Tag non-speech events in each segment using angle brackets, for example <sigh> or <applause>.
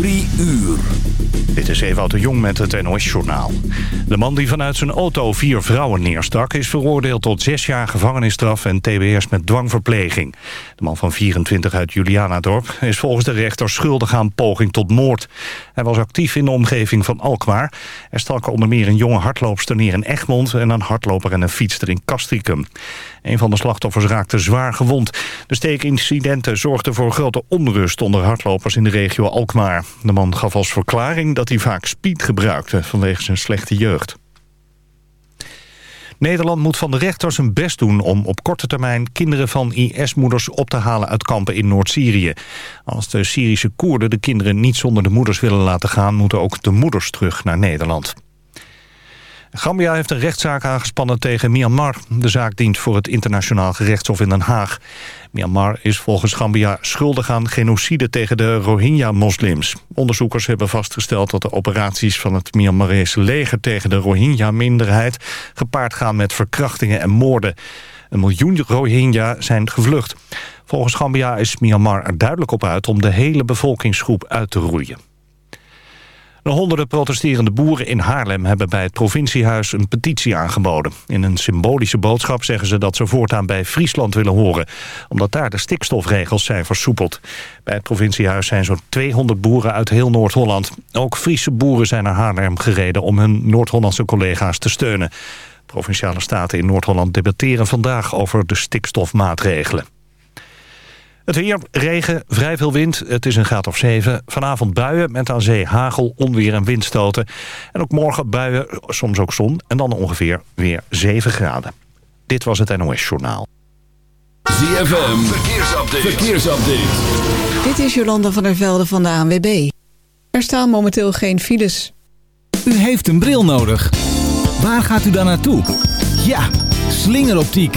Drie uur. Dit is Ewout de Jong met het NOS-journaal. De man die vanuit zijn auto vier vrouwen neerstak... is veroordeeld tot zes jaar gevangenisstraf en tbs met dwangverpleging. De man van 24 uit Julianadorp is volgens de rechter schuldig aan poging tot moord. Hij was actief in de omgeving van Alkmaar. Er staken onder meer een jonge hardloopster neer in Egmond... en een hardloper en een fietster in Castricum. Een van de slachtoffers raakte zwaar gewond. De steekincidenten zorgden voor grote onrust onder hardlopers in de regio Alkmaar. De man gaf als verklaring dat hij vaak speed gebruikte vanwege zijn slechte jeugd. Nederland moet van de rechter zijn best doen om op korte termijn kinderen van IS-moeders op te halen uit kampen in Noord-Syrië. Als de Syrische Koerden de kinderen niet zonder de moeders willen laten gaan, moeten ook de moeders terug naar Nederland. Gambia heeft een rechtszaak aangespannen tegen Myanmar. De zaak dient voor het internationaal gerechtshof in Den Haag. Myanmar is volgens Gambia schuldig aan genocide tegen de Rohingya-moslims. Onderzoekers hebben vastgesteld dat de operaties van het Myanmarese leger... tegen de Rohingya-minderheid gepaard gaan met verkrachtingen en moorden. Een miljoen Rohingya zijn gevlucht. Volgens Gambia is Myanmar er duidelijk op uit om de hele bevolkingsgroep uit te roeien. De honderden protesterende boeren in Haarlem hebben bij het provinciehuis een petitie aangeboden. In een symbolische boodschap zeggen ze dat ze voortaan bij Friesland willen horen, omdat daar de stikstofregels zijn versoepeld. Bij het provinciehuis zijn zo'n 200 boeren uit heel Noord-Holland. Ook Friese boeren zijn naar Haarlem gereden om hun Noord-Hollandse collega's te steunen. Provinciale staten in Noord-Holland debatteren vandaag over de stikstofmaatregelen. Het weer, regen, vrij veel wind. Het is een graad of 7. Vanavond buien met aan zee hagel, onweer en windstoten. En ook morgen buien, soms ook zon. En dan ongeveer weer 7 graden. Dit was het NOS Journaal. ZFM, verkeersupdate. verkeersupdate. Dit is Jolanda van der Velde van de ANWB. Er staan momenteel geen files. U heeft een bril nodig. Waar gaat u dan naartoe? Ja, slingeroptiek.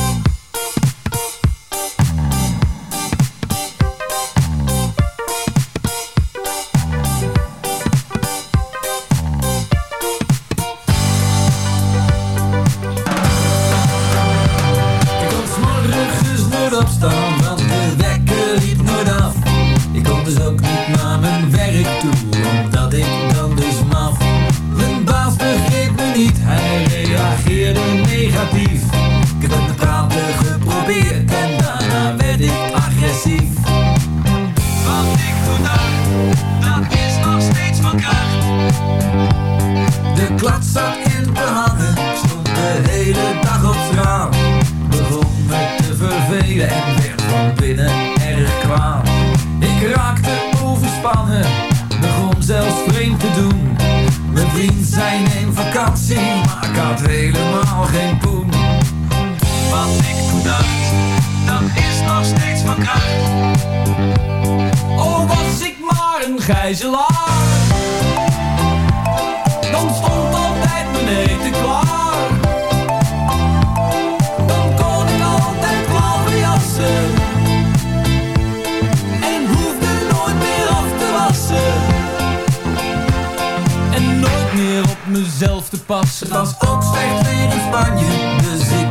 Mezelf te passen. Het was ook slecht weer in Spanje, dus ik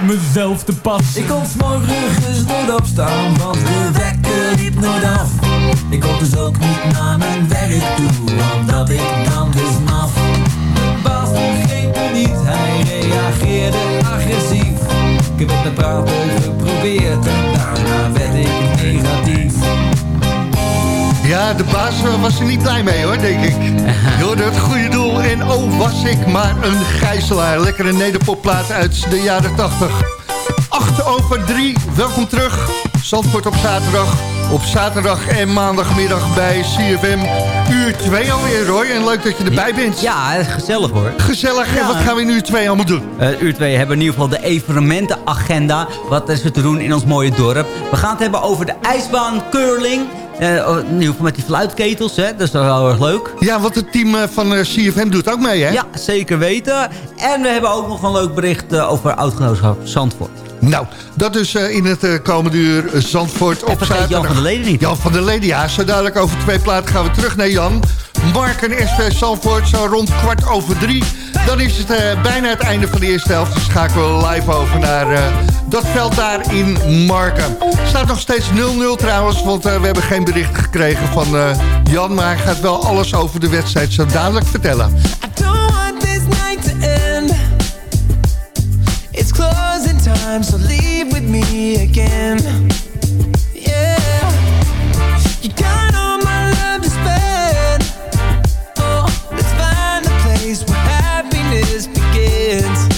op mezelf te passen. Ik kon s'morgens nooit opstaan, want de wekker liep nooit af. Ik kon dus ook niet naar mijn werk toe, omdat ik dan dus maf. De baas begreep me niet, hij reageerde agressief. Ik heb met praten geprobeerd en daarna werd ik negatief. Ja, de baas eh, was er niet blij mee hoor, denk ik. <laughs> Hoorde het goede doel en oh was ik maar een gijzelaar. Lekkere nederpopplaat uit de jaren 80. 8 over 3, welkom terug. Zandvoort op zaterdag. Op zaterdag en maandagmiddag bij CFM. Uur 2 alweer, Roy. En leuk dat je erbij bent. Ja, gezellig hoor. Gezellig. En wat gaan we in uur 2 allemaal doen? Uh, uur 2 hebben we in ieder geval de evenementenagenda. Wat is er te doen in ons mooie dorp? We gaan het hebben over de ijsbaan curling. Uh, in ieder geval met die fluitketels, hè? dat is toch wel erg leuk. Ja, want het team van uh, CFM doet ook mee, hè? Ja, zeker weten. En we hebben ook nog een leuk bericht over oud-genootschap Zandvoort. Nou, dat dus uh, in het komende uur Zandvoort op zaterdag. Jan van der Leden niet. Jan van der Leden, ja. Zo dadelijk over twee platen gaan we terug naar Jan. Mark en SV Zandvoort, zo rond kwart over drie. Dan is het bijna het einde van de eerste helft. Dus schakelen we live over naar dat veld daar in Marken. staat nog steeds 0-0 trouwens, want we hebben geen bericht gekregen van Jan. Maar hij gaat wel alles over de wedstrijd zo dadelijk vertellen. I don't want this night to end. It's closing time, so leave with me again. This begins.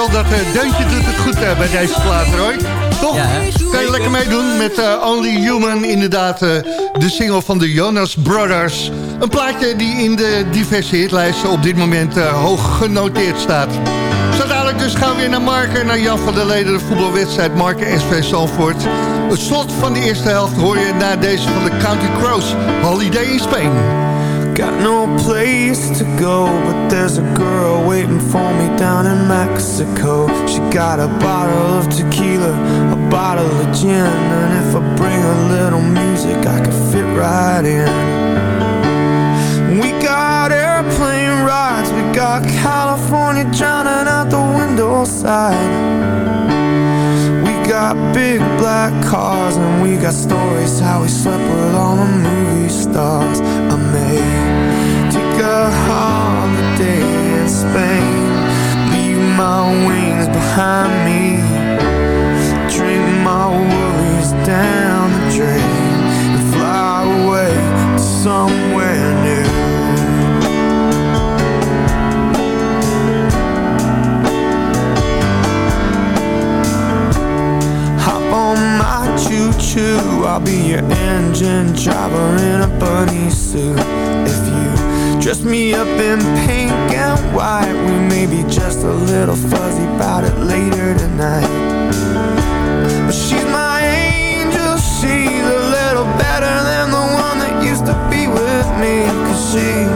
Vooral dat eh, deuntje doet het goed eh, bij deze plaat, Roy. Toch? Ja, kan je lekker meedoen met eh, Only Human. Inderdaad, eh, de single van de Jonas Brothers. Een plaatje die in de diverse hitlijsten op dit moment eh, hoog genoteerd staat. Zo dadelijk dus gaan we weer naar Marken, naar Jan van der Leden, de voetbalwedstrijd Marken SV Zandvoort. Het slot van de eerste helft hoor je na deze van de County Crows, Holiday in Spain. Got no place to go, but there's a girl waiting for me down in Mexico. She got a bottle of tequila, a bottle of gin, and if I bring a little music, I can fit right in. We got airplane rides, we got California drowning out the window side. We got big black cars and we got stories how we slept with all the movie stars. I may leave my wings behind me, my worries down the drain, and fly away to somewhere new. Hop on my choo-choo. I'll be your engine driver in a bunny suit. If you dress me up in pink white We may be just a little fuzzy about it later tonight. But she's my angel She's a little better than the one that used to be with me. Cause she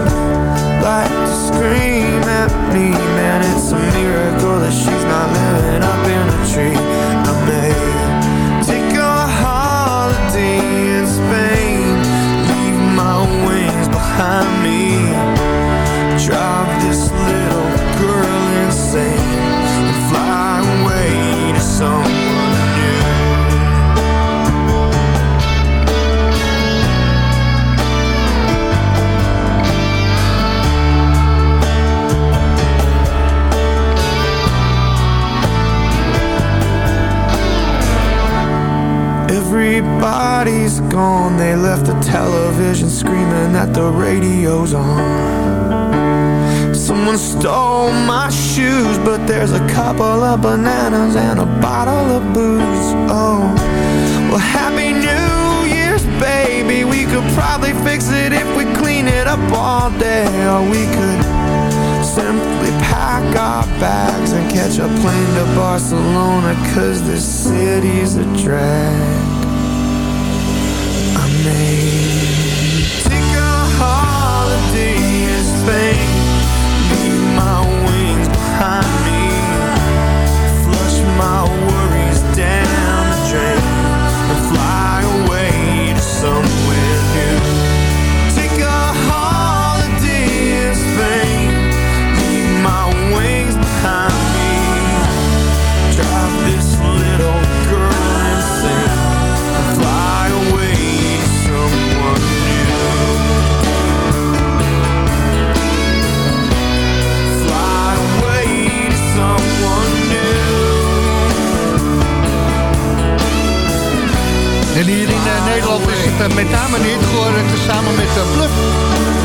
eh, geworden samen met uh, Bluff.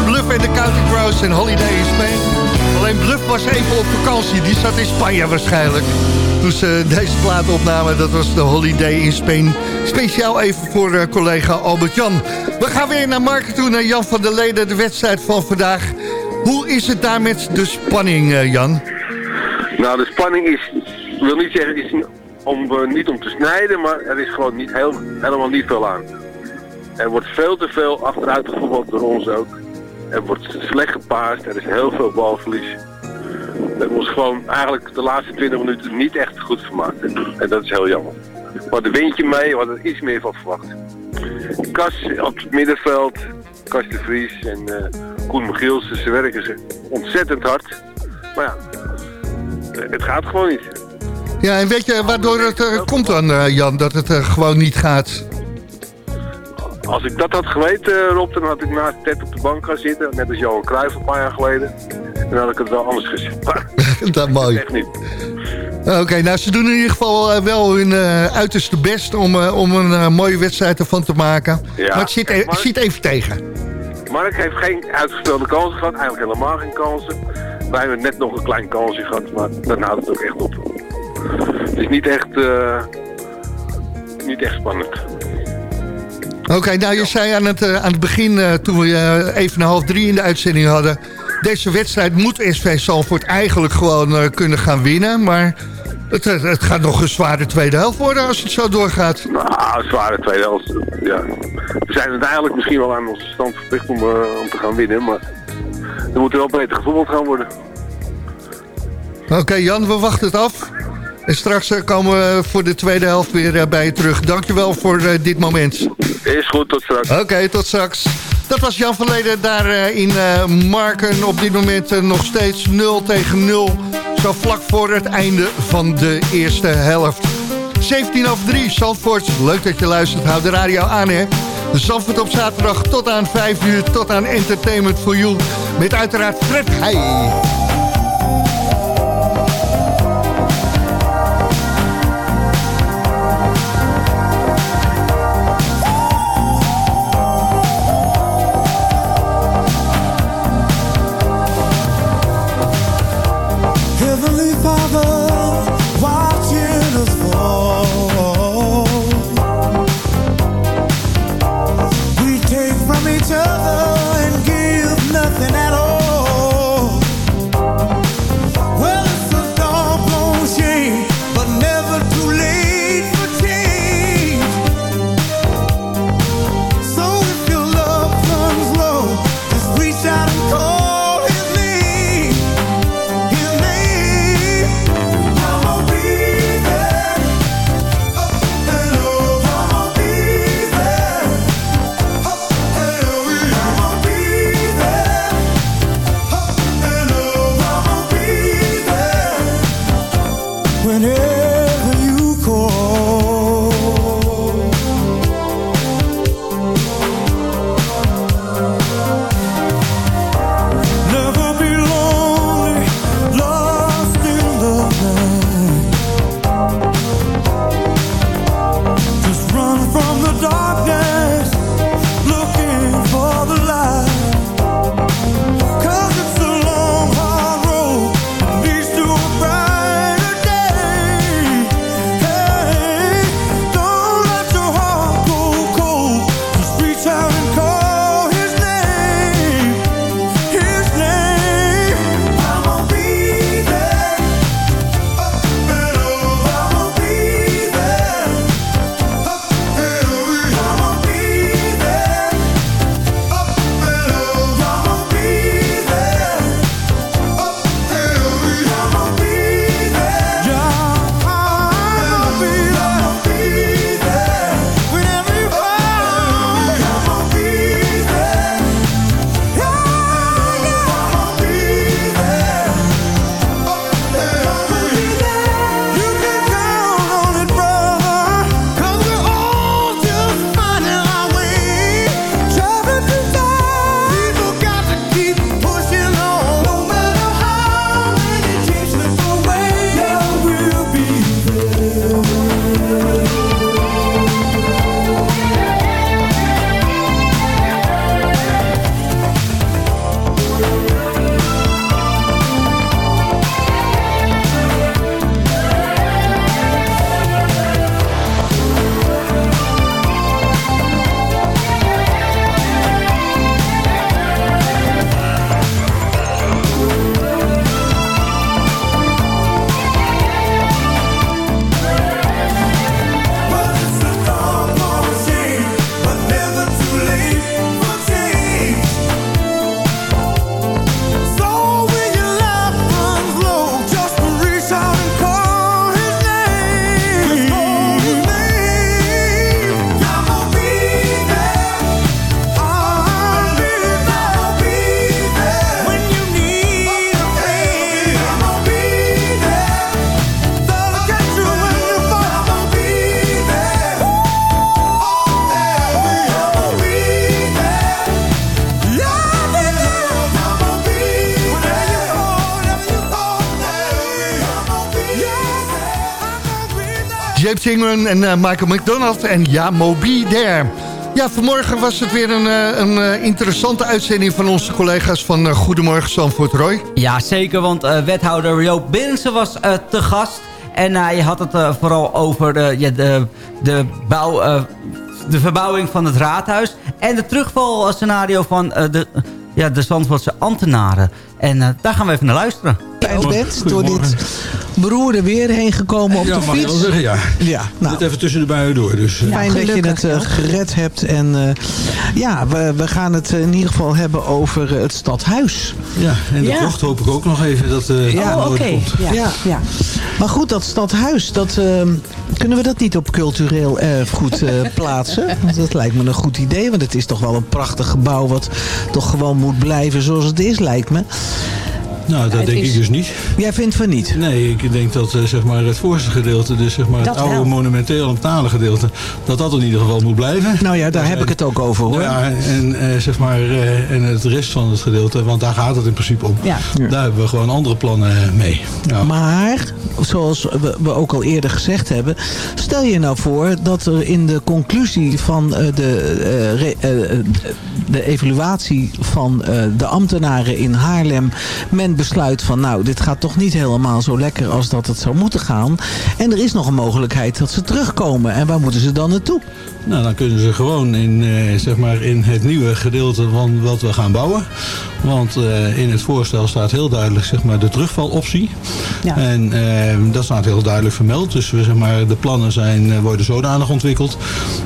Bluff en de County Crows en Holiday in Spain. Alleen Bluff was even op vakantie, die zat in Spanje waarschijnlijk. Toen ze deze plaat opnamen, dat was de Holiday in Spain. Speciaal even voor eh, collega Albert-Jan. We gaan weer naar Marken toe, naar Jan van der Leden, de wedstrijd van vandaag. Hoe is het daar met de spanning, eh, Jan? Nou, de spanning is, wil niet zeggen, is om, eh, niet om te snijden, maar er is gewoon niet heel, helemaal niet veel aan. Er wordt veel te veel achteruit gevoetbald door ons ook. Er wordt slecht gepaast, er is heel veel balverlies. We ons gewoon eigenlijk de laatste 20 minuten niet echt goed vermaakt. En dat is heel jammer. Hadden een windje mee, we hadden er iets meer van verwacht. Kas op het middenveld, Kas de Vries en eh, Koen Michielsen, ze werken ze ontzettend hard. Maar ja, eh, het gaat gewoon niet. Ja, en weet je waardoor het eh, komt dan, Jan, dat het gewoon niet gaat? Als ik dat had geweten, Rob, dan had ik naast Ted op de bank gaan zitten. Net als Johan Cruijff een paar jaar geleden. En dan had ik het wel anders gezien. Maar <laughs> dat mooi. echt niet. Oké, nou ze doen in ieder geval eh, wel hun eh, uiterste best om, eh, om een eh, mooie wedstrijd ervan te maken. Ja, maar het zit, kijk, e- Mark- zit even tegen. Mark heeft geen uitgespeelde kansen gehad. Eigenlijk helemaal geen kansen. wij hebben net nog een klein kansje gehad, maar dan houdt het ook echt op. Het is niet echt, eh, niet echt spannend. Oké, nou je zei aan het, eh, aan het begin, eh, toen we eh, even een half drie in de uitzending hadden... deze wedstrijd moet SV Zandvoort eigenlijk gewoon kunnen gaan winnen. Maar het, het, gaat nog een zware tweede helft worden als het zo doorgaat. Nou, zware tweede helft. Ja. We zijn uiteindelijk misschien wel aan onze stand verplicht om, om te gaan winnen, maar er moet wel beter gevoetbald gaan worden. Oké Jan, we wachten het af. En straks eh, komen we voor de tweede helft weer eh, bij je terug. Dankjewel voor eh, dit moment. Is goed, tot straks. Oké, tot straks. Dat was Jan van Leden daar in Marken. Op dit moment nog steeds 0 tegen 0. Zo vlak voor het einde van de eerste helft. 17 over 3, Zandvoort. Leuk dat je luistert. Houd de radio aan, hè. Zandvoort op zaterdag tot aan 5 uur. Tot aan Entertainment for You. Met uiteraard Fred Heij. En eh, Michael McDonald en Ja, Moby There. Ja, vanmorgen was het weer een, eh, een eh, interessante uitzending van onze collega's van Goedemorgen Zandvoort, Roy. Ja, zeker, want wethouder Joop Binnense was te gast. En je had het vooral over de, de, de, bouw, de verbouwing van het raadhuis. En de terugvalscenario van de, ja, de Zandvoortse ambtenaren. En eh, daar gaan we even naar luisteren. Je bent door dit beroerde weer heen gekomen op ja, de mag je fiets. wel zeggen, ja. Ja, nou. Net even tussen de buien door. Dus, eh. Fijn dat je het eh, gered hebt. En eh, ja, we, we gaan het in ieder geval hebben over het stadhuis. Ja, en de Ja. krocht hoop ik ook nog even dat eh Ja, komt. Ja. Ja. Maar goed, dat stadhuis, dat, eh, kunnen we dat niet op cultureel erfgoed eh, <laughs> plaatsen? Dat lijkt me een goed idee, want het is toch wel een prachtig gebouw... wat toch gewoon moet blijven zoals het is, lijkt me. Nou, dat denk is- ik dus niet. Jij vindt van niet? Nee, ik denk dat eh, zeg maar het voorste gedeelte, dus zeg maar Dat het oude wel. monumenteel metalen gedeelte, dat dat in ieder geval moet blijven. Nou ja, daar heb ik het ook over hoor. Ja, en, eh, zeg maar, eh, en het rest van het gedeelte, want daar gaat het in principe om. Ja. Daar hebben we gewoon andere plannen mee. Ja. Maar, zoals we, we ook al eerder gezegd hebben... stel je nou voor dat er in de conclusie van eh, de, re- de evaluatie van eh, de ambtenaren in Haarlem... men besluit van nou, dit gaat toch niet helemaal zo lekker als dat het zou moeten gaan. En er is nog een mogelijkheid dat ze terugkomen. En waar moeten ze dan naartoe? Nou, dan kunnen ze gewoon in, eh, zeg maar in het nieuwe gedeelte van wat we gaan bouwen. Want eh, in het voorstel staat heel duidelijk zeg maar, de terugvaloptie. En eh, dat staat heel duidelijk vermeld. Dus we, zeg maar, de plannen zijn, eh, worden zodanig ontwikkeld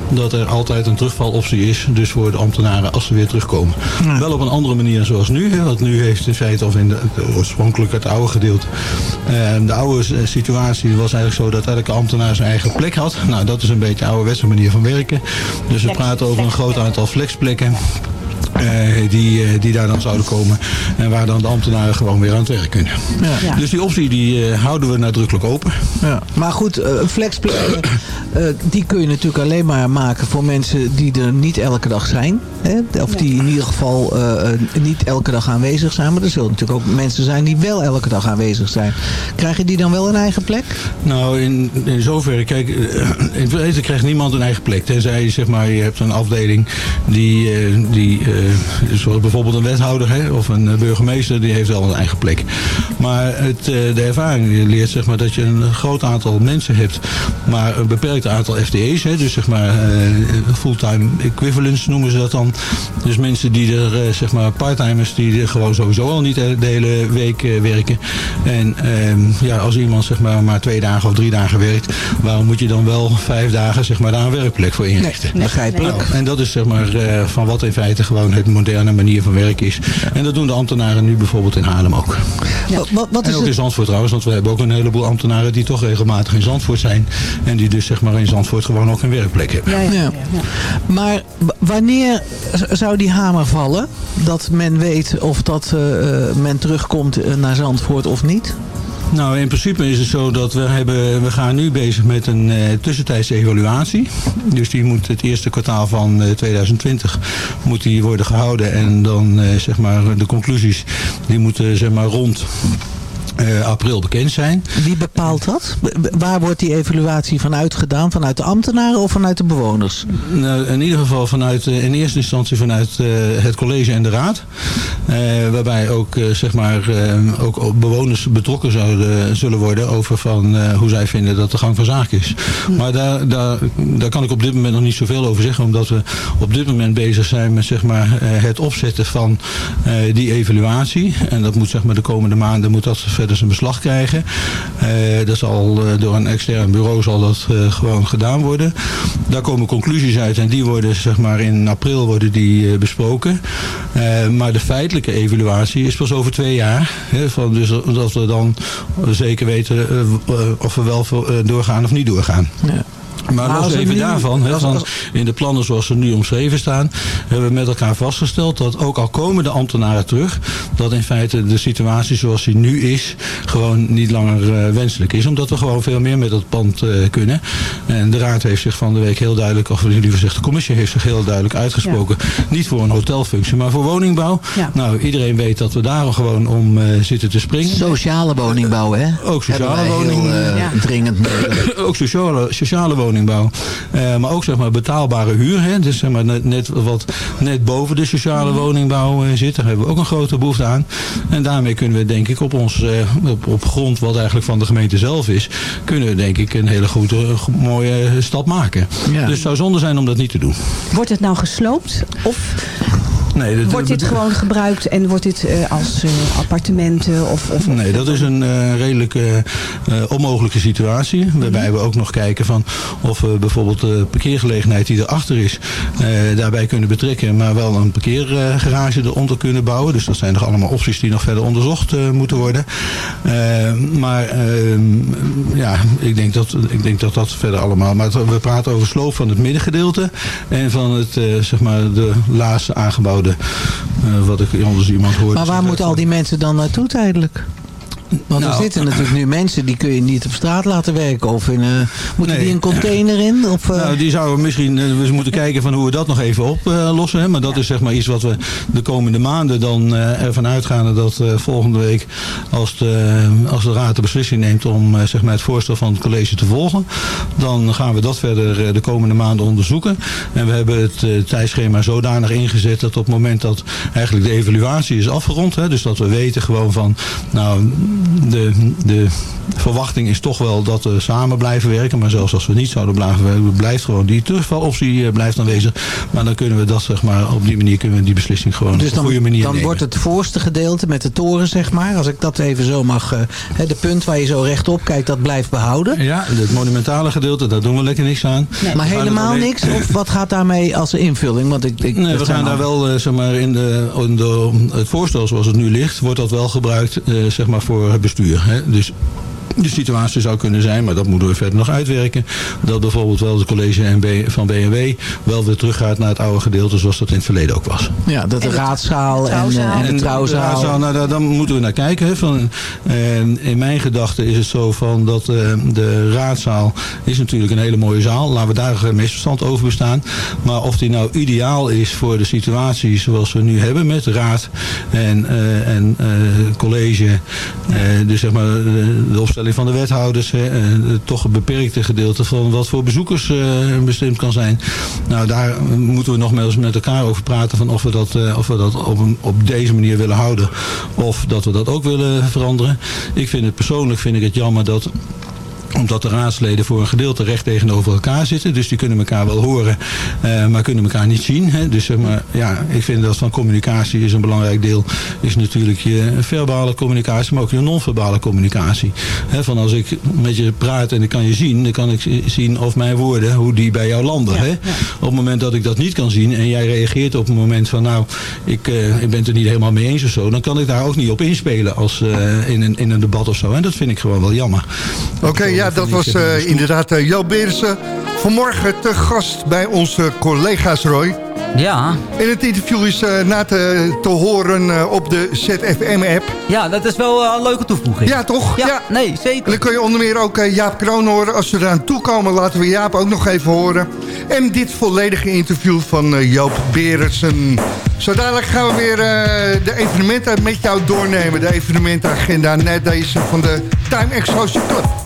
dat er altijd een terugvaloptie is. Dus voor de ambtenaren als ze weer terugkomen. Wel op een andere manier zoals nu. Hè, want nu heeft in feite, of in de, de oorspronkelijk het oude gedeelte. eh, de oude s- situatie was eigenlijk zo dat elke ambtenaar zijn eigen plek had. Nou, dat is een beetje de ouderwetse manier van werken. Dus we praten over een groot aantal flexplekken. Eh, die, eh, die daar dan zouden komen. En waar dan de ambtenaren gewoon weer aan het werk kunnen. Ja. Ja. Dus die optie die, eh, houden we nadrukkelijk open. Ja. Maar goed, eh, een flexplek, <clears throat> eh, eh, die kun je natuurlijk alleen maar maken voor mensen die er niet elke dag zijn. Hè? Of die in ieder geval niet elke dag aanwezig zijn. Maar er zullen natuurlijk ook mensen zijn die wel elke dag aanwezig zijn. Krijgen die dan wel een eigen plek? Nou, in, in zoverre, kijk, in feite krijgt niemand een eigen plek. Tenzij zeg maar, je hebt een afdeling die, eh, die eh, zoals bijvoorbeeld een wethouder hè, of een eh, burgemeester, die heeft wel een eigen plek. Maar het, eh, de ervaring leert zeg maar, dat je een groot aantal mensen hebt, maar een beperkt aantal FTE's. Hè, dus zeg maar eh, fulltime equivalents noemen ze dat dan. Dus mensen die er, eh, zeg maar, parttimers die er gewoon sowieso al niet de hele week eh, werken. En ehm, ja, als iemand zeg maar maar twee dagen of drie dagen werkt, waarom moet je dan wel vijf dagen zeg maar daar een werkwerkplek voor inrichten? Nee, begrijpelijk. Nou, en dat is zeg maar eh, van wat in feite gewoon het moderne manier van werken is. En dat doen de ambtenaren nu bijvoorbeeld in Haarlem ook. Wat, wat, wat en is ook in het? Zandvoort trouwens, want we hebben ook een heleboel ambtenaren die toch regelmatig in Zandvoort zijn. En die dus zeg maar in Zandvoort gewoon ook een werkplek hebben. Ja. Maar wanneer zou die hamer vallen? Dat men weet of dat eh, eh, men terugkomt eh, naar Zandvoort of niet? Nou, in principe is het zo dat we, hebben, we gaan nu bezig met een eh, tussentijdse evaluatie. Dus die moet het eerste kwartaal van eh, 2020 moet die worden gehouden. En dan eh, zeg maar de conclusies die moeten zeg maar rond eh, april bekend zijn. Wie bepaalt dat? Waar wordt die evaluatie vanuit gedaan? Vanuit de ambtenaren of vanuit de bewoners? Nou, in ieder geval vanuit, eh, in eerste instantie vanuit eh, het college en de raad. Waarbij ook, zeg maar, ook bewoners betrokken zouden, zullen worden over van, hoe zij vinden dat de gang van zaken is. Maar daar, daar, daar kan ik op dit moment nog niet zoveel over zeggen. Omdat we op dit moment bezig zijn met zeg maar, het opzetten van die evaluatie. En dat moet zeg maar, de komende maanden moet dat verder zijn beslag krijgen. Eh, dat zal eh, door een extern bureau zal dat eh, gewoon gedaan worden. Daar komen conclusies uit en die worden zeg maar in april worden die besproken. Maar de feitelijke evaluatie is pas over twee jaar. Hè, van, dus dat we dan zeker weten of we wel doorgaan of niet doorgaan. Maar Maar los als even nu- daarvan, van als- in de plannen zoals ze nu omschreven staan, hebben we met elkaar vastgesteld dat ook al komen de ambtenaren terug, dat in feite de situatie zoals die nu is, gewoon niet langer eh, wenselijk is. Omdat we gewoon veel meer met dat pand eh, kunnen. En de raad heeft zich van de week heel duidelijk, of liever gezegd de commissie heeft zich heel duidelijk uitgesproken. Niet voor een hotelfunctie, maar voor woningbouw. Ja. Nou, iedereen weet dat we daar gewoon om eh, zitten te springen. Sociale woningbouw, hè? Ook sociale woningen. eh, dringend nodig. <coughs> ook sociale, sociale woningbouw. Eh, maar ook zeg maar betaalbare huur. Hè? Dus zeg maar net, net wat net boven de sociale woningbouw eh, zit. Daar hebben we ook een grote behoefte aan. En daarmee kunnen we denk ik op, ons, eh, op, op grond wat eigenlijk van de gemeente zelf is. Kunnen we denk ik een hele goede, go- mooie stap maken. Ja. Dus het zou zonde zijn om dat niet te doen. Wordt het nou gesloopt? Of Nee, dat- wordt dit gewoon gebruikt en wordt dit eh, als eh, appartementen? Of, of, Nee, dat is een eh, redelijk onmogelijke situatie. Waarbij we ook nog kijken van of we bijvoorbeeld de parkeergelegenheid die erachter is, daarbij kunnen betrekken. Maar wel een parkeergarage eronder kunnen bouwen. Dus dat zijn nog allemaal opties die nog verder onderzocht moeten worden. Maar eh, ja, ik denk, dat, ik denk dat dat verder allemaal... Maar we praten over sloop van het middengedeelte. En van het, zeg maar, de laatste aangebouwde, eh, wat ik anders iemand hoorde. Maar waar moeten al die mensen dan naartoe tijdelijk? Want er Nou. zitten natuurlijk nu mensen die kun je niet op straat laten werken. Of in, eh, moeten Nee. die een container in? Of, eh, Nou, die zouden misschien, eh, we moeten kijken van hoe we dat nog even oplossen. hè. maar dat is zeg maar iets wat we de komende maanden dan ervan uitgaan dat volgende week als de, als de raad de beslissing neemt om zeg maar het voorstel van het college te volgen. Dan gaan we dat verder de komende maanden onderzoeken. En we hebben het tijdschema zodanig ingezet dat op het moment dat eigenlijk de evaluatie is afgerond. Hè, dus dat we weten gewoon van nou de, de verwachting is toch wel dat we samen blijven werken. Maar zelfs als we niet zouden blijven werken, blijft gewoon die terugvaloptie eh, blijft aanwezig. Maar dan kunnen we dat zeg maar op die manier kunnen we die beslissing gewoon dus op een dan, goede manier dan nemen. wordt het voorste gedeelte met de toren, zeg maar. Als ik dat even zo mag... eh, hè, de punt waar je zo rechtop kijkt, dat blijft behouden. Ja, het monumentale gedeelte, daar doen we lekker niks aan. Maar helemaal alleen- niks? Of wat gaat daarmee als invulling? Want ik, ik, Nee, we gaan daar wel, eh, zeg maar, in, de, in de, het voorstel zoals het nu ligt, wordt dat wel gebruikt, eh, zeg maar, voor het bestuur. Hè? Dus de situatie zou kunnen zijn, maar dat moeten we verder nog uitwerken. Dat bijvoorbeeld wel het college NB van BMW wel weer teruggaat naar het oude gedeelte zoals dat in het verleden ook was. Ja, dat de raadzaal en, eh, en de trouwzaal. raadzaal, nou, daar, daar moeten we naar kijken. Hè, van, eh, in mijn gedachten is het zo van dat eh, de raadzaal is natuurlijk een hele mooie zaal. Laten we daar geen misverstand over bestaan. Maar of die nou ideaal is voor de situatie zoals we nu hebben met raad en, eh, en eh, college. eh, dus zeg maar de, de opstelling van de wethouders. Hè, eh, toch een beperkte gedeelte van wat voor bezoekers eh, bestemd kan zijn. Nou, daar moeten we nog eens met elkaar over praten van of we dat, eh, of we dat op, een, op deze manier willen houden. Of dat we dat ook willen veranderen. Ik vind het persoonlijk vind ik het jammer dat omdat de raadsleden voor een gedeelte recht tegenover elkaar zitten. Dus die kunnen elkaar wel horen, eh, maar kunnen elkaar niet zien. Hè. Dus zeg maar, ja, ik vind dat van communicatie is een belangrijk deel. Is natuurlijk je verbale communicatie, maar ook je non-verbale communicatie. Hè, van als ik met je praat en ik kan je zien, dan kan ik zien of mijn woorden, hoe die bij jou landen. hè. Op het moment dat ik dat niet kan zien en jij reageert op een moment van nou, ik, eh, ik ben het er niet helemaal mee eens of zo. Dan kan ik daar ook niet op inspelen als eh, in, een, in een debat of zo. En dat vind ik gewoon wel jammer. Oké, ja, dat was eh, inderdaad uh, Jo Beersen. Vanmorgen te gast bij onze collega's, Roy. Ja. En het interview is uh, na te, te horen uh, op de ZFM-app. Ja, dat is wel uh, een leuke toevoeging. Ja, toch? Ja, nee, zeker. En dan kun je onder meer ook uh, Jaap Kroon horen. Als we eraan toekomen, laten we Jaap ook nog even horen. En dit volledige interview van uh, Joop Berensen. Zo dadelijk gaan we weer uh, de evenementen met jou doornemen. De evenementenagenda, net deze van de Time Exposure Club.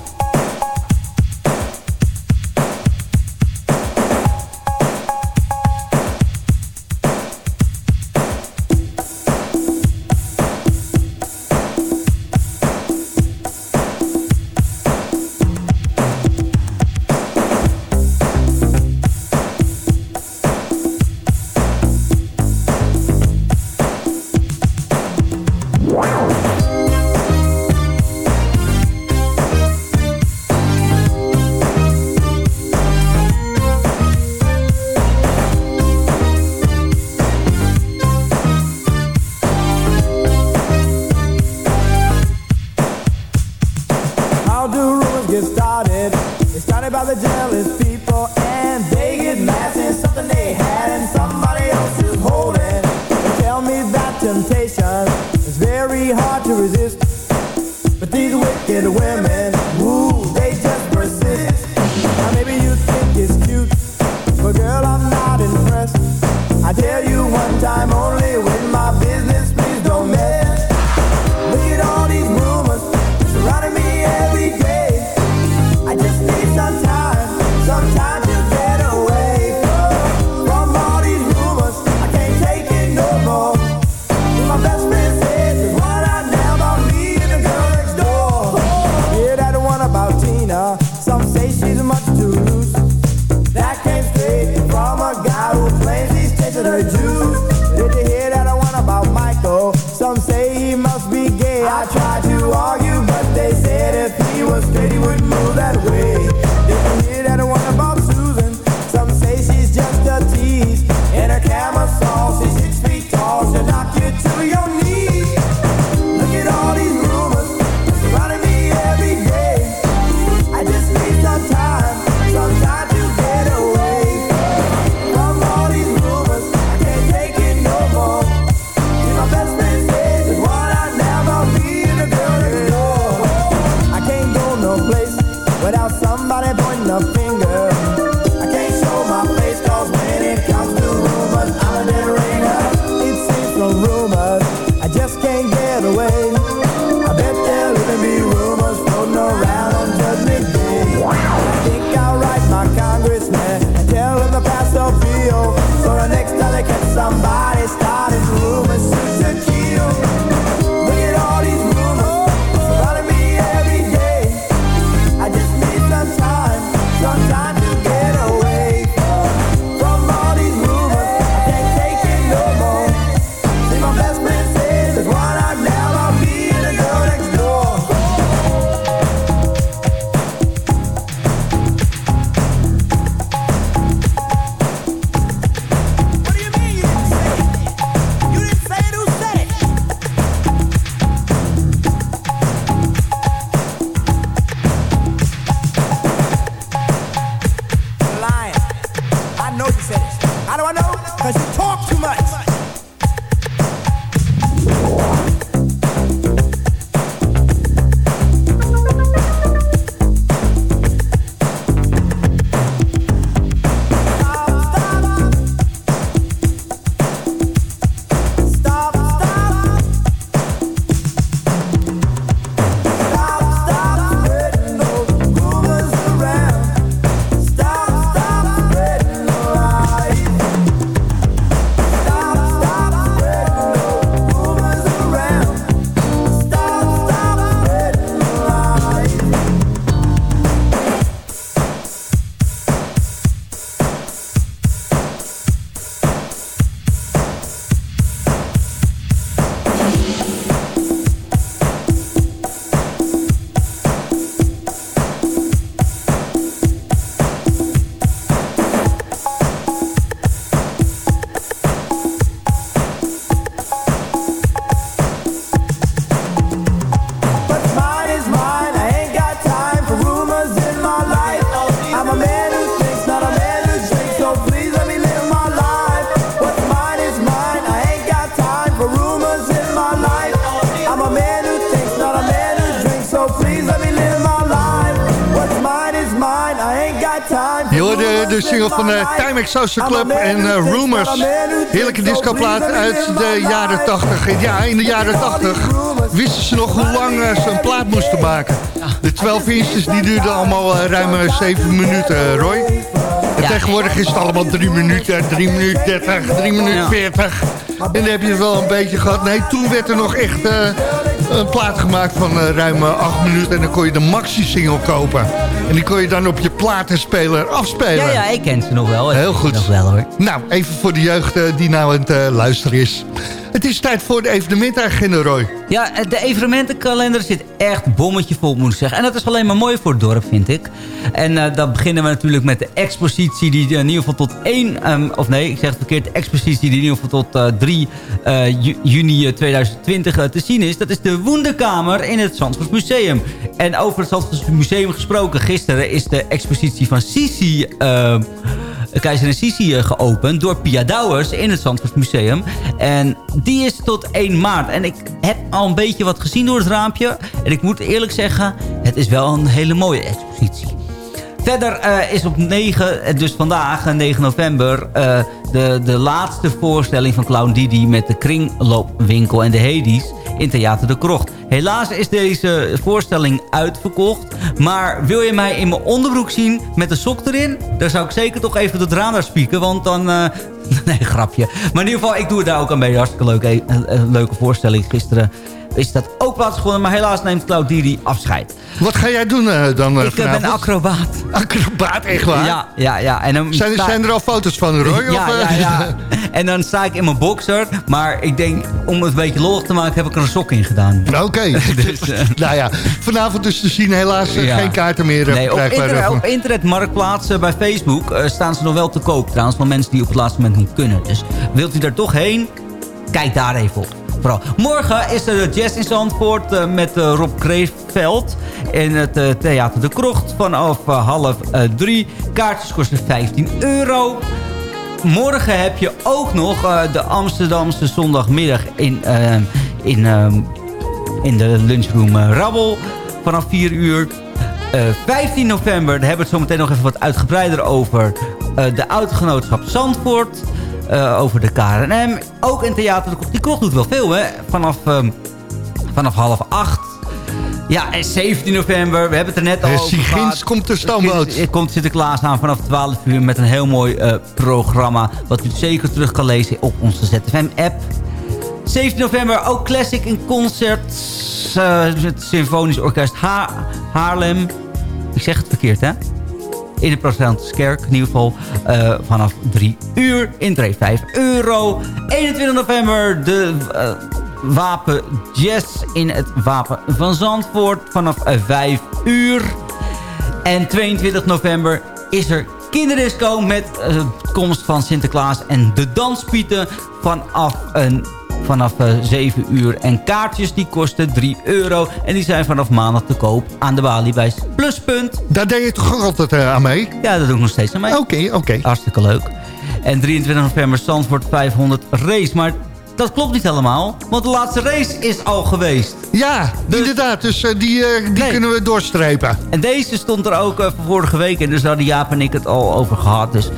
Exhaustion Club en eh, Rumors. Heerlijke discoplaat uit de jaren 80. En ja, in de jaren 80 wisten ze nog hoe lang eh, ze een plaat moesten maken. De 12 inches die duurden allemaal eh, ruim eh, 7 minuten, Roy. En tegenwoordig is het allemaal 3 minuten, 3 minuten 30, 3 minuten 40. En dan heb je het wel een beetje gehad. Nee, toen werd er nog echt een plaat gemaakt van eh, ruim eh, 8 minuten. En dan kon je de maxi-single kopen. En die kon je dan op je platenspeler afspelen. Ja, ja, ik ken ze nog wel. Ik Heel goed. Nog wel, hoor. Nou, even voor de jeugd eh, die nou aan het eh, luisteren is. Het is tijd voor de evenementagenda, Roy. Ja, de evenementenkalender zit echt bommetje vol, moet ik zeggen. En dat is alleen maar mooi voor het dorp, vind ik. En eh, dan beginnen we natuurlijk met de expositie die in ieder geval tot 1... ehm, of nee, ik zeg het verkeerd. De expositie die in ieder geval tot eh, 3 eh, ju- juni eh, 2020 eh, te zien is. Dat is de Woenderkamer in het Zandvoort Museum. En over het Zandvoort Museum gesproken. Gisteren is de expositie van Sisi... eh, Keizer Sisi eh, geopend door Pia Douwers in het Zandvoort Museum. En die is tot 1 maart. En ik heb al een beetje wat gezien door het raampje. En ik moet eerlijk zeggen, het is wel een hele mooie expositie. Verder eh, is op 9, eh, dus vandaag, eh, 9 november... eh, de, de laatste voorstelling van Clown Didi met de kringloopwinkel en de Hades in Theater de Krocht. Helaas is deze voorstelling uitverkocht. Maar wil je mij in mijn onderbroek zien met een sok erin... dan zou ik zeker toch even het raam daar spieken, want dan... <laughs> nee, grapje. Maar in ieder geval, ik doe het daar ook een beetje hartstikke leuk. Een leuke voorstelling. Gisteren is dat ook plaatsgevonden. Maar helaas neemt Cloud Didi afscheid. Wat ga jij doen eh, dan eh, Ik eh, ben acrobaat. Acrobaat, echt waar? Ja, ja, ja. En dan Zijn, zijn er al foto's van, Roy? Ja, of, ja, ja. <laughs> En dan sta ik in mijn boxer. Maar ik denk, om het een beetje lollig te maken, heb ik er een sok in gedaan. Oké. <laughs> <laughs> Dus, eh, nou ja, vanavond dus te zien helaas Ja. geen kaarten meer Nee, op, internet, op internet Marktplaats eh, bij Facebook staan ze nog wel te koop. Trouwens, van mensen die op het laatste moment niet kunnen. Dus wilt u daar toch heen? Kijk daar even op. Morgen is er de Jazz in Zandvoort eh, met eh, Rob Kreeveld in het eh, Theater de Krocht vanaf half drie. Kaartjes kosten 15 euro. Morgen heb je ook nog de Amsterdamse zondagmiddag in, in, in de lunchroom Rabbel vanaf 4 uur. Eh, 15 november, daar hebben we het zo meteen nog even wat uitgebreider over. eh, de Oudgenootschap Zandvoort. Eh, over de KNM. Ook in Theater. Die krocht doet wel veel, hè? Vanaf, ehm, vanaf half acht. Ja, en 17 november, we hebben het er net al En over gehad. komt de stoomboot. Er komt Sinterklaas aan vanaf 12 uur met een heel mooi eh, programma... wat u zeker terug kan lezen op onze ZFM-app. 17 november ook Classic in Concert. eh, met het Symfonisch Orkest Ha- Haarlem. Ik zeg het verkeerd, hè? In de Protestantskerk, in ieder geval eh, vanaf 3 uur. Intree 5 euro. 21 november de eh, Wapen Jazz in het Wapen van Zandvoort vanaf eh, 5 uur. En 22 november is er kinderdisco met eh, komst van Sinterklaas en de danspieten vanaf een vanaf eh, 7 uur. En kaartjes die kosten 3 euro. En die zijn vanaf maandag te koop aan de balie bij Pluspunt. Daar deed je toch altijd eh, aan mee? Ja, dat doe ik nog steeds aan mee. Oké, oké. Hartstikke leuk. En 23 november Zandvoort 500 race. Maar dat klopt niet helemaal. Want de laatste race is al geweest. Ja, inderdaad. Dus eh, die, eh, die kunnen we doorstrepen. En deze stond er ook eh, van vorige week. En dus daar hadden Jaap en ik het al over gehad. Dus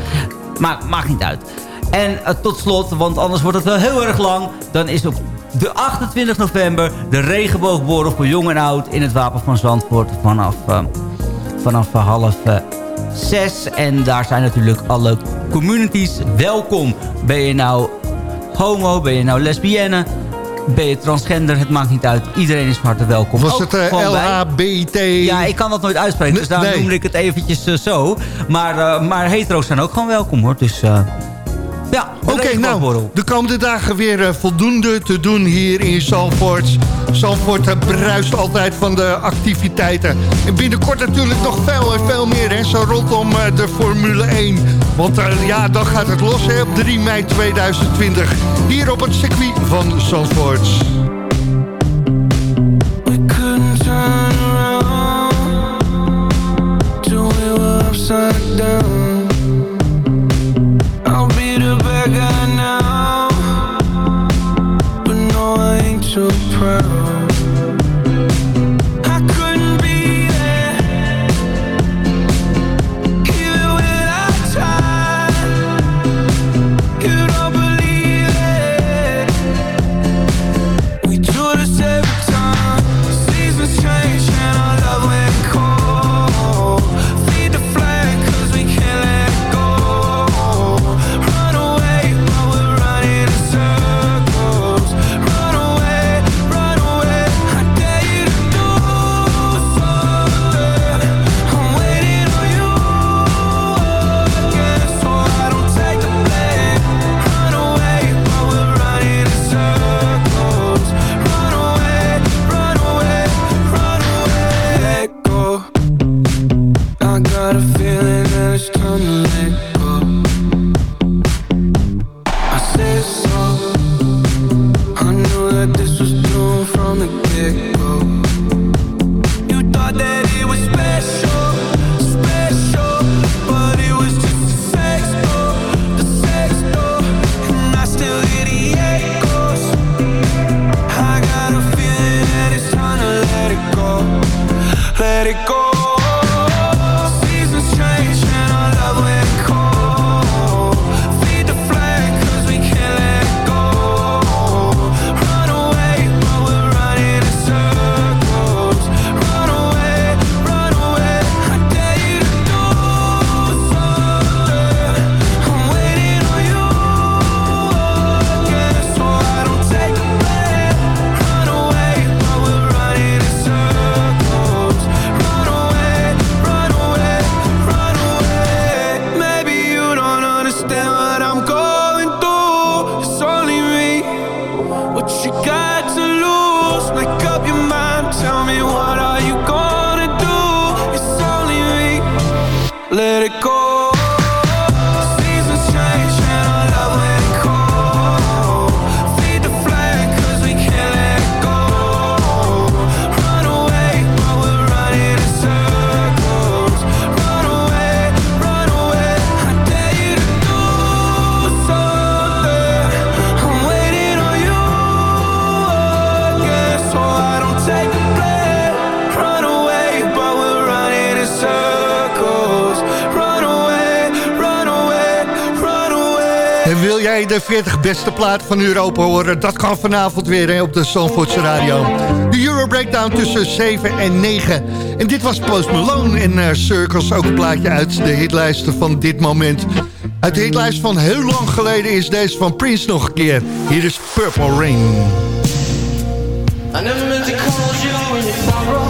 maakt niet uit. En eh, tot slot, want anders wordt het wel heel erg lang. Dan is op de 28 november de regenboogborrel voor jong en oud... in het Wapen van Zandvoort vanaf, eh, vanaf half eh, zes. En daar zijn natuurlijk alle communities welkom. Ben je nou homo, ben je nou lesbienne... Ben je transgender, het maakt niet uit. Iedereen is van harte welkom. Was het. LHBT? Ja, ik kan dat nooit uitspreken, dus daarom Nee. noemde ik het eventjes zo. Maar, maar hetero's zijn ook gewoon welkom, hoor. Dus ja, Oké, nou, regenboogborrel. de komende dagen weer eh, voldoende te doen hier in Zandvoort. Zandvoort eh, bruist altijd van de activiteiten. En binnenkort natuurlijk nog veel en veel meer, hè, zo rondom eh, de Formule 1. Want ja, dan gaat het los hè, op 3 mei 2020. Hier op het circuit van Zandvoort. De 40 beste platen van Europa horen? Dat kan vanavond weer hè, op de Zandvoortse Radio. De Euro Breakdown tussen 7 en 9. En dit was Post Malone in uh, Circles. Ook een plaatje uit de hitlijsten van dit moment. Uit de hitlijst van heel lang geleden is deze van Prince nog een keer. Hier is Purple Rain. I never meant to call you when you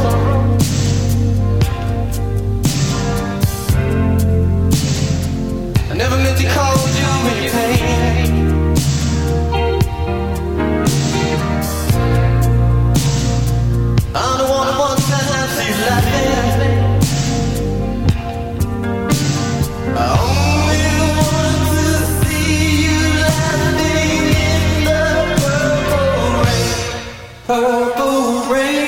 Purple rain,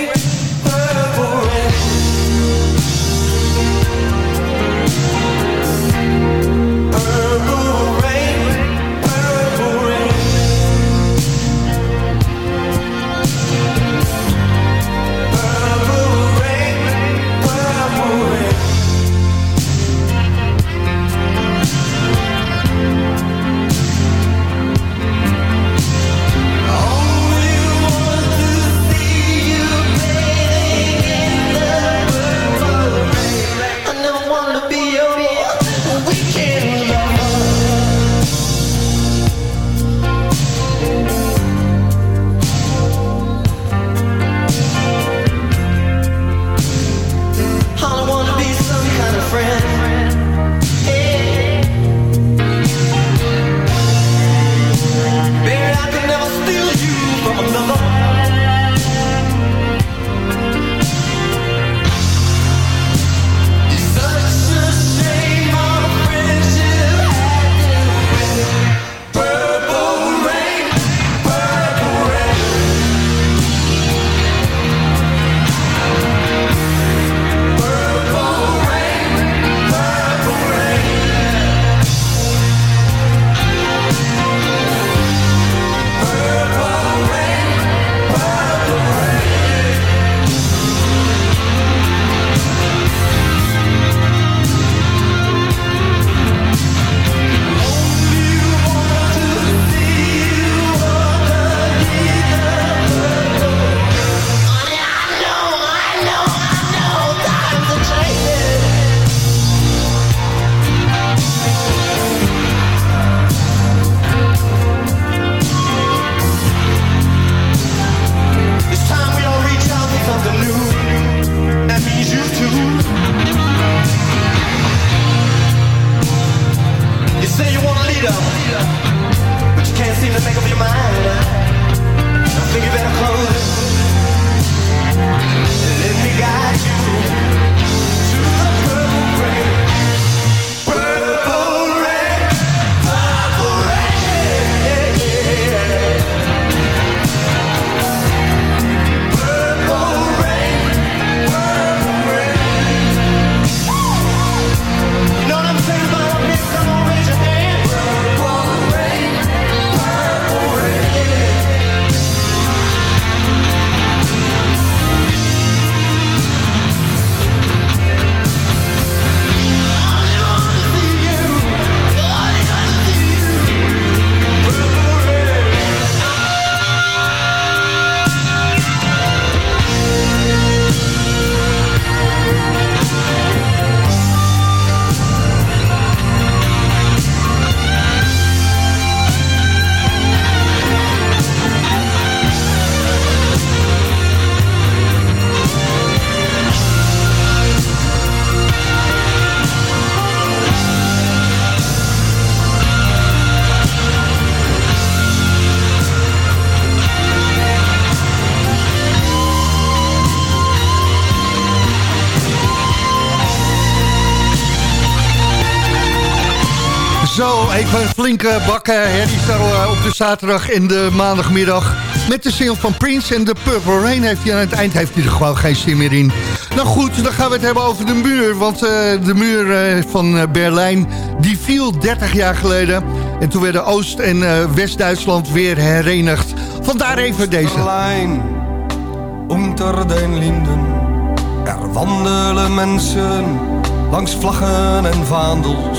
Zo, even een flinke bak herrie zo op de zaterdag en de maandagmiddag. Met de single van Prince en de Purple Rain heeft hij aan het eind heeft hij er gewoon geen zin meer in. Nou goed, dan gaan we het hebben over de muur. Want eh, de muur eh, van eh, Berlijn, die viel 30 jaar geleden. En toen werden Oost- en West-Duitsland weer herenigd. Vandaar even deze. Berlijn, unter den Linden. Er wandelen mensen langs vlaggen en vaandels.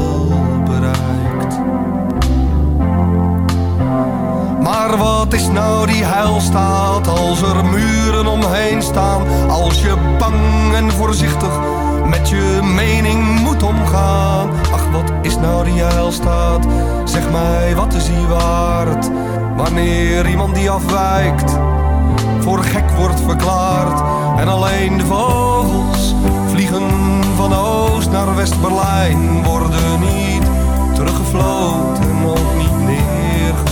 Maar wat is nou die heilstaat als er muren omheen staan? Als je bang en voorzichtig met je mening moet omgaan. Ach, wat is nou die heilstaat? Zeg mij, wat is die waard? Wanneer iemand die afwijkt voor gek wordt verklaard. En alleen de vogels vliegen van Oost naar West-Berlijn. Worden niet teruggefloten, ook niet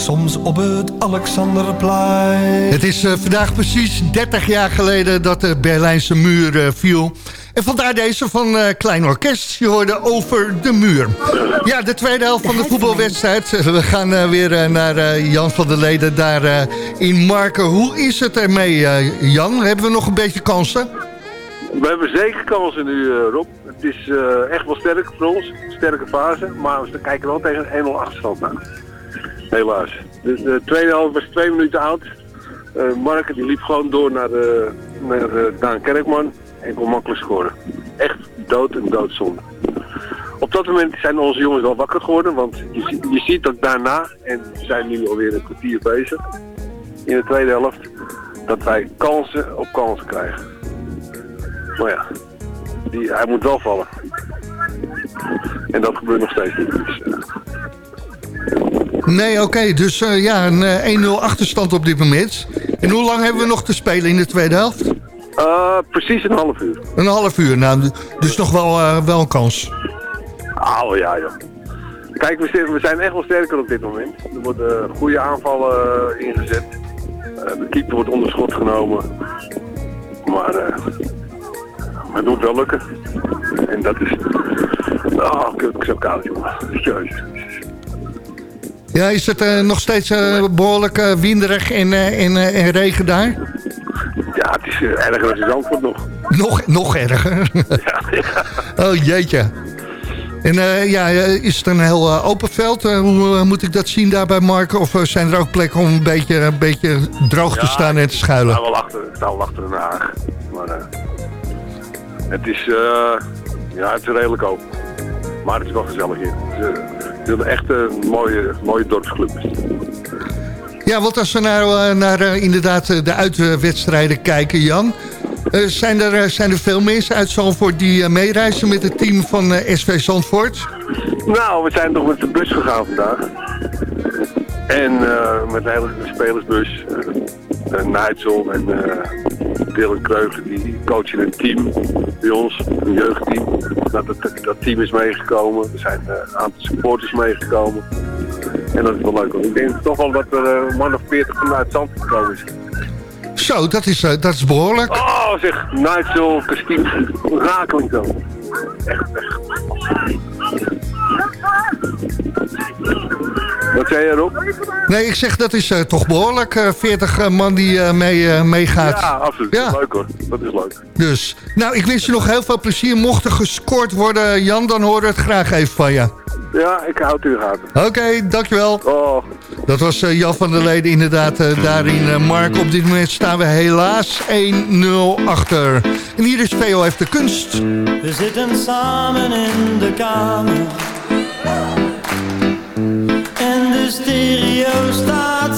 soms op het Alexanderplein. Het is eh, vandaag precies 30 jaar geleden dat de Berlijnse muur eh, viel. En vandaar deze van eh, Klein Orkest. Je hoorde over de muur. Ja, de tweede helft van de voetbalwedstrijd. We gaan eh, weer naar eh, Jan van der Leden daar eh, in Marken. Hoe is het ermee, eh, Jan? Hebben we nog een beetje kansen? We hebben zeker kansen nu, eh, Rob. Het is eh, echt wel sterk voor ons. Sterke fase. Maar we kijken wel tegen een 1-0 achterstand aan. Helaas. De, de tweede helft was twee minuten oud. Mark die liep gewoon door naar, eh, naar eh, Daan Kerkman en kon makkelijk scoren. Echt dood en doodzonde. Op dat moment zijn onze jongens wel wakker geworden, want je, je ziet dat daarna, en we zijn nu alweer een kwartier bezig, in de tweede helft, dat wij kansen op kansen krijgen. Maar ja, die, hij moet wel vallen. En dat gebeurt nog steeds niet. Dus, Nee, oké. dus eh, ja, een eh, 1-0 achterstand op dit moment. En hoe lang hebben we nog te spelen in de tweede helft? eh, precies een half uur. Een half uur. Nou, dus nog wel, eh, wel een kans. Oh ja, joh. Kijk, we, zijn echt wel sterker op dit moment. Er worden goede aanvallen eh, ingezet. Eh, de keeper wordt onder schot genomen. Maar eh, het moet wel lukken. En dat is... Oh, ik heb het zo koud, jongen. Jezus. Ja, is het eh, nog steeds eh, behoorlijk eh, winderig en, en, en regen daar? Ja, het is erger dan in Zandvoort nog. Nog, nog erger. <laughs> Oh jeetje. En ja, is het een heel open veld? Hoe moet ik dat zien daar bij Marken? Of zijn er ook plekken om een beetje, een beetje droog te Ja, staan en te Ik schuilen? sta wel achter, ik sta wel achter Den Haag. Maar het is, ja, het is redelijk open. Maar het is wel gezellig hier. Het is, een echt een mooie, mooie dorpsclub. Ja, want als we nou eh, naar eh, inderdaad eh, de uitwedstrijden kijken, Jan... zijn, er, zijn er veel mensen uit Zandvoort die meereizen met het team van SV Zandvoort? Nou, we zijn toch met de bus gegaan vandaag. En met een hele spelersbus. Uh, Nigel en uh, Dylan Kreuger, die coachen een team bij ons, een jeugdteam. Dat, dat, dat team is meegekomen. Er zijn eh, een aantal supporters meegekomen. En dat is wel leuk. Ik denk toch wel dat er eh, een man of 40 vanuit Zandvoort gekomen is. Zo, dat is, eh, dat is behoorlijk. Oh, zeg, Nigel, Christine, rakeling zo. Echt, echt. Wat zei je erop? Nee, ik zeg dat is eh, toch behoorlijk. eh, 40 eh, man die eh, mee, eh, meegaat. Ja, absoluut. Dat is leuk hoor. Dat is leuk. Dus, nou, ik wens je nog heel veel plezier. Mocht er gescoord worden, Jan, dan horen we het graag even van je. Ja, ik houd u gaten. Oké, dankjewel. Oh. Dat was eh, Jan van der Leden inderdaad eh, daarin. eh, Mark, op dit moment staan we helaas 1-0 achter. En hier is VOF de kunst. We zitten samen in de kamer. Stereo staat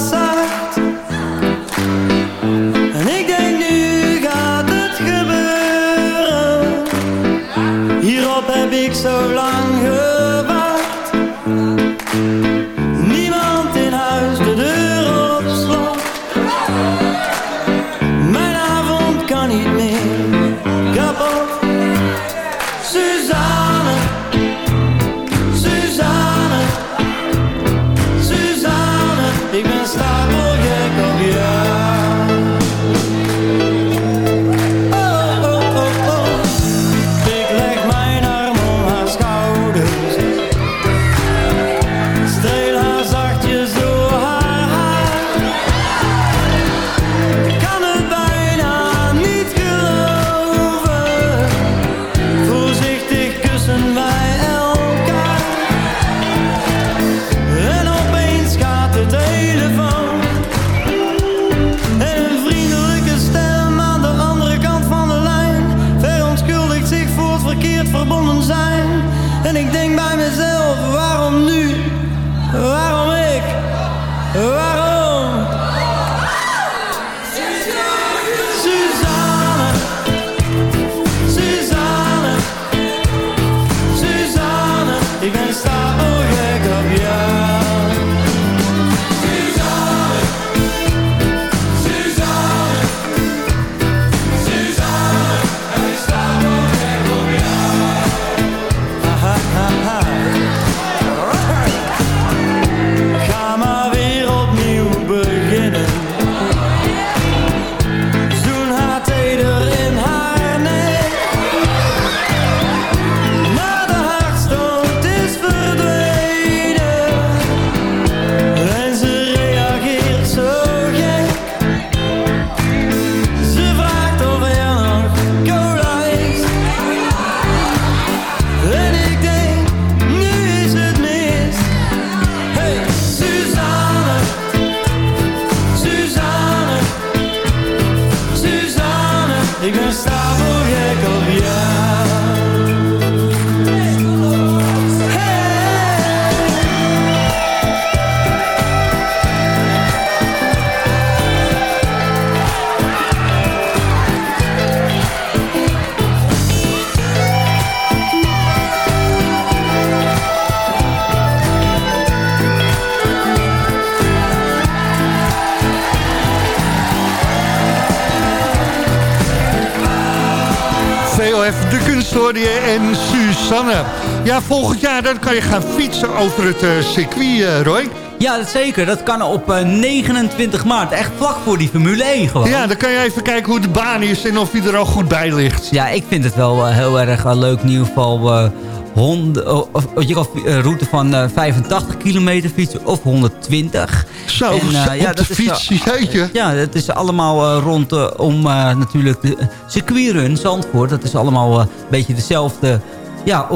VOF de kunst hoorde je en Suzanne. Ja, volgend jaar dan kan je gaan fietsen over het eh, circuit, eh, Roy. Ja, dat zeker. Dat kan op eh, 29 maart. Echt vlak voor die Formule 1 gewoon. Ja, dan kan je even kijken hoe de baan is en of hij er al goed bij ligt. Ja, ik vind het wel eh, heel erg eh, leuk. In ieder geval, eh, hond, oh, of- je kan een route van eh, 85 kilometer fietsen of 120. Zo, En, eh, zo, op de is, fiets, eh, jeetje. Ja, het is allemaal eh, rond eh, om eh, natuurlijk de circuitrun Zandvoort. Dat is allemaal eh, een beetje dezelfde... Ja,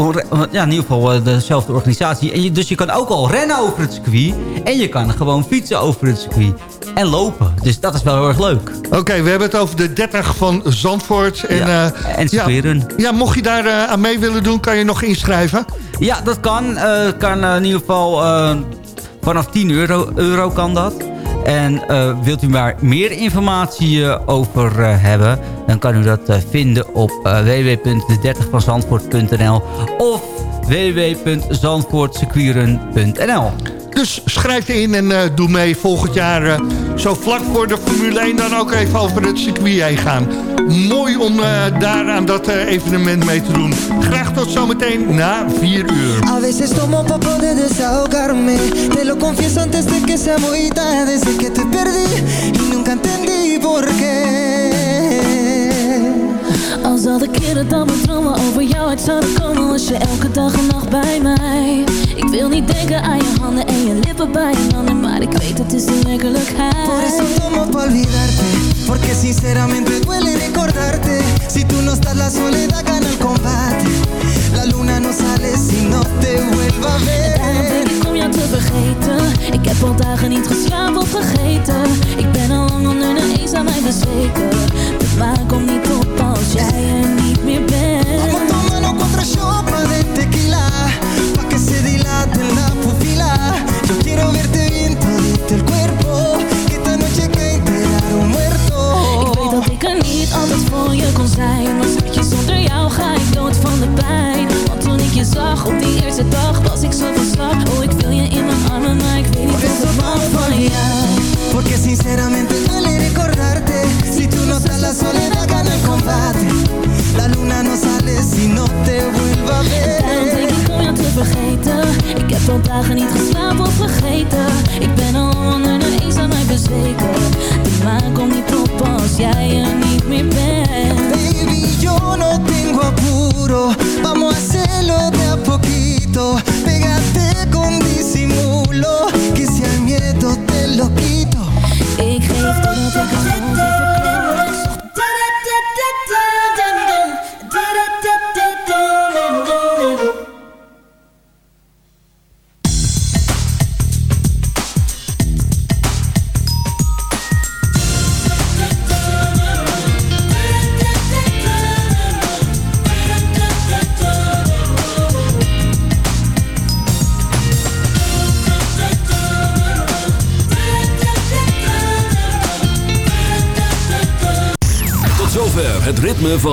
ja, in ieder geval eh, dezelfde organisatie. En je, dus je kan ook al rennen over het circuit. En je kan gewoon fietsen over het circuit. En lopen. Dus dat is wel heel erg leuk. Oké, we hebben het over de 30 van Zandvoort. En, Ja, eh, en circuitrun. ja, ja, mocht je daar eh, aan mee willen doen, kan je nog inschrijven. Ja, dat kan. Eh, kan eh, in ieder geval eh, vanaf 10 euro, euro kan dat. En eh, wilt u maar meer informatie eh, over eh, hebben... dan kan u dat eh, vinden op uh, www.de30vanzandvoort.nl of www.zandvoortsecuren.nl Dus schrijf in en uh, doe mee volgend jaar uh, zo vlak voor de Formule 1 dan ook even over het circuit heen gaan. Mooi om uh, daar aan dat evenement mee te doen. Graag tot zometeen na 4 uur. A veces tomo pa Als al de keren dat mijn dromen over jou uit zouden komen Was je elke dag en nacht bij mij. Ik wil niet denken aan je handen en je lippen bij je handen Maar ik weet het is de werkelijkheid. Por eso tomo pa olvidarte Porque sinceramente duele recordarte. Si tú no estás la soledad gana el combate. La luna no sale si no te vuelva a ver. En daarom denk ik om jou te vergeten. Ik heb al dagen niet geslapen